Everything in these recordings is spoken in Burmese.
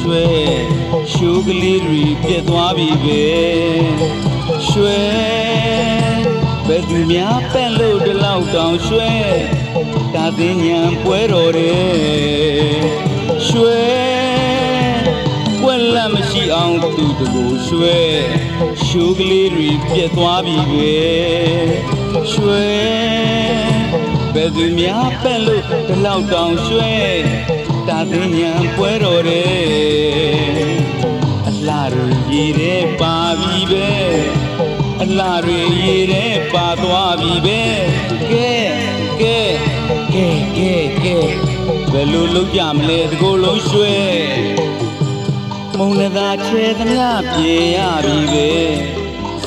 ရွှဲရှုကလေးတွေပြက်သွားပြီပဲရွှဲဘယ်သူများပက်လို့ဒီလောက်တောင်ရွှဲတာသိဉဏ်ပွဲတော်တယ်ရွှဲကွက်လက်မရှိအောင်သူတကူရွှဲရှုကလေးတွေပြက်သွားပြီပဲရွှဲဘယ်သူများပက်လို့ဒီလောက်တောင်ရွှဲ တာသိဉဏ်ပွဲတော်တယ်အလှတွေရေထဲပါပြီပဲအလှတွေရေထဲပါသွားပြီပဲကဲကဲကဲကဲကဲဘယ်လိုလုပ်ကြမလဲဒီကိုယ်လုံးရွှဲမုံနဲ့သာချဲသမျှပြေရပြီပဲ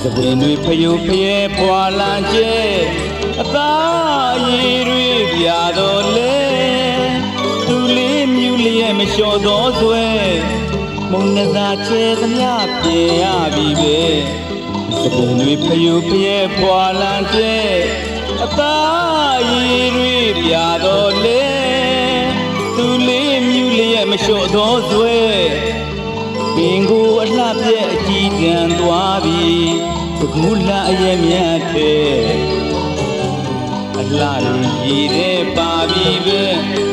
သပင်တွေဖယုတ်ဖျဲပွာလာကျဲအသားရည်တွေပြတော်လေသူလေးမြူ လျက်မလျှော်သောဆွဲမုံနသာချဲသမျှပြင်ရပြီပဲစပွန်တွေဖယုဖျဲပွာလန်တဲ့အသားရည်တွေပြတော်လေသူလေးမြူလျက်မလျှော်သောဆွဲပင်ကိုအလှပြက်အကြည့်ကံသွားပြီတကူလာအရဲ့မြတ်တဲ့အလှတွေရည်တဲ့ပါပြီပဲ။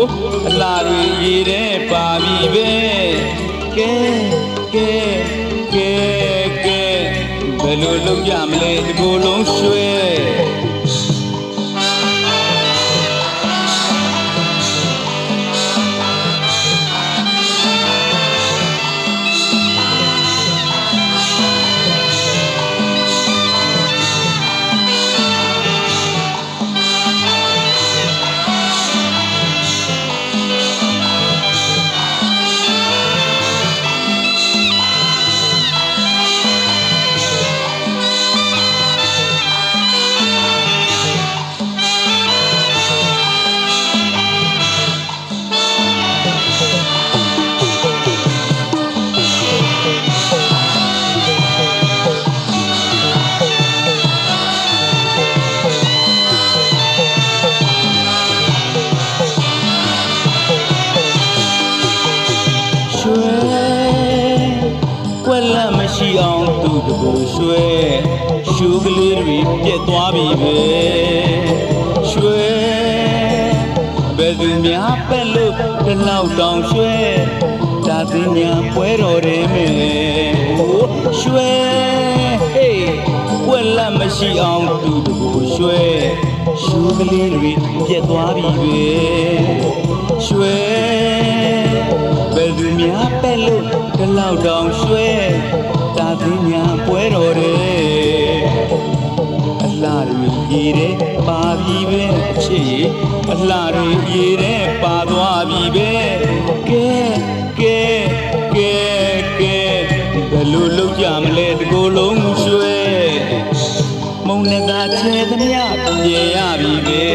အိုးအလှတွေရည်တဲ့ပါပြီပဲ။ကဲကဲကဲကဲဘယ်လိုလုပ်ကြမလဲဒီကိုယ်လုံးရွှဲရွှဲ ကွက်လက်မရှိအောင်သူတကူရွှဲရှူကလေးတွေပြက်သွားပြီပဲရွှဲဘယ်သူများပက်လို့ဒီလောက်တောင်ရွှဲဒါသိညာပွဲတော်တယ်မယ်ရွှဲဟေးကွက်လက်မရှိအောင်သူတကူရွှဲရှူကလေးတွေပြက်သွားပြီပဲရွှဲ ဘယ်သူများပဲ့လို့ဒီလောက်တောင်ရွှဲတာသိညာပွဲတော်တယ်အလှတွေရေတဲ့ပါပြီပဲအချစ်ရေအလှတွေရေတဲ့ပါသွားပြီပဲကဲကဲကဲကဲဘယ်လိုလုပ်ကြမလဲဒီကိုယ်လုံးရွှဲမုံနဲ့သာချဲသမျှပြေရပြီပဲ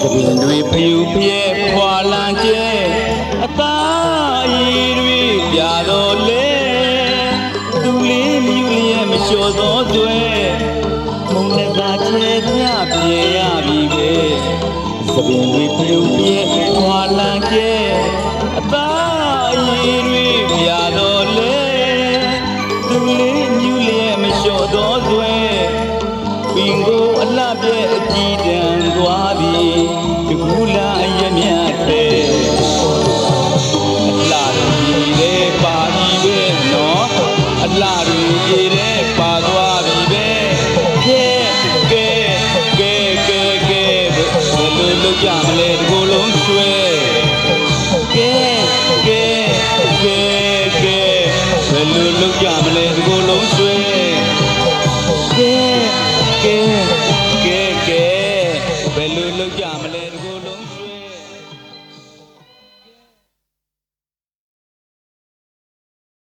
သပင်တွေဖျူဖျဲခွာလန်ကျဲ သပင်တွေပြုံးပြဲခွာလန်ကျဲအသားရည်တွေပြတော်လေသူလေးမြူလျက်မလျှော်သောသွဲပင်ကိုအလှပြဲအကြည့်တန်သွားပြီတကူလာအယမြတ်